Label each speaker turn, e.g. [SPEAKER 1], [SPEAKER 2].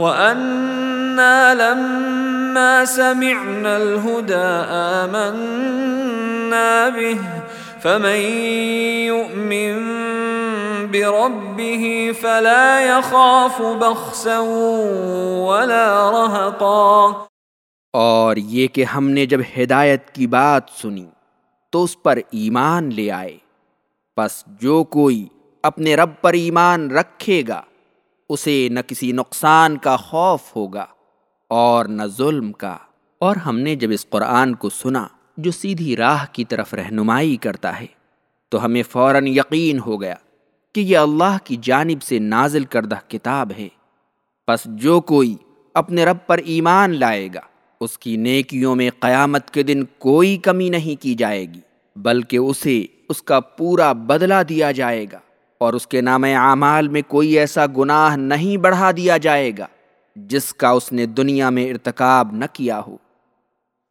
[SPEAKER 1] وَأَنَّا لَمَّا سَمِعْنَا الْهُدَى آمَنَّا بِهِ فَمَن يُؤْمِن بِرَبِّهِ فَلَا يَخَافُ بَخْسًا وَلَا رَهَقًا
[SPEAKER 2] اور یہ کہ ہم نے جب ہدایت کی بات سنی تو اس پر ایمان لے آئے۔ پس جو کوئی اپنے رب پر ایمان رکھے گا اسے نہ کسی نقصان کا خوف ہوگا اور نہ ظلم کا۔ اور ہم نے جب اس قرآن کو سنا جو سیدھی راہ کی طرف رہنمائی کرتا ہے، تو ہمیں فوراً یقین ہو گیا کہ یہ اللہ کی جانب سے نازل کردہ کتاب ہے۔ پس جو کوئی اپنے رب پر ایمان لائے گا، اس کی نیکیوں میں قیامت کے دن کوئی کمی نہیں کی جائے گی، بلکہ اسے اس کا پورا بدلہ دیا جائے گا۔ اور اس کے نام اعمال میں کوئی ایسا گناہ نہیں بڑھا دیا جائے گا جس کا اس نے دنیا میں ارتکاب نہ کیا ہو۔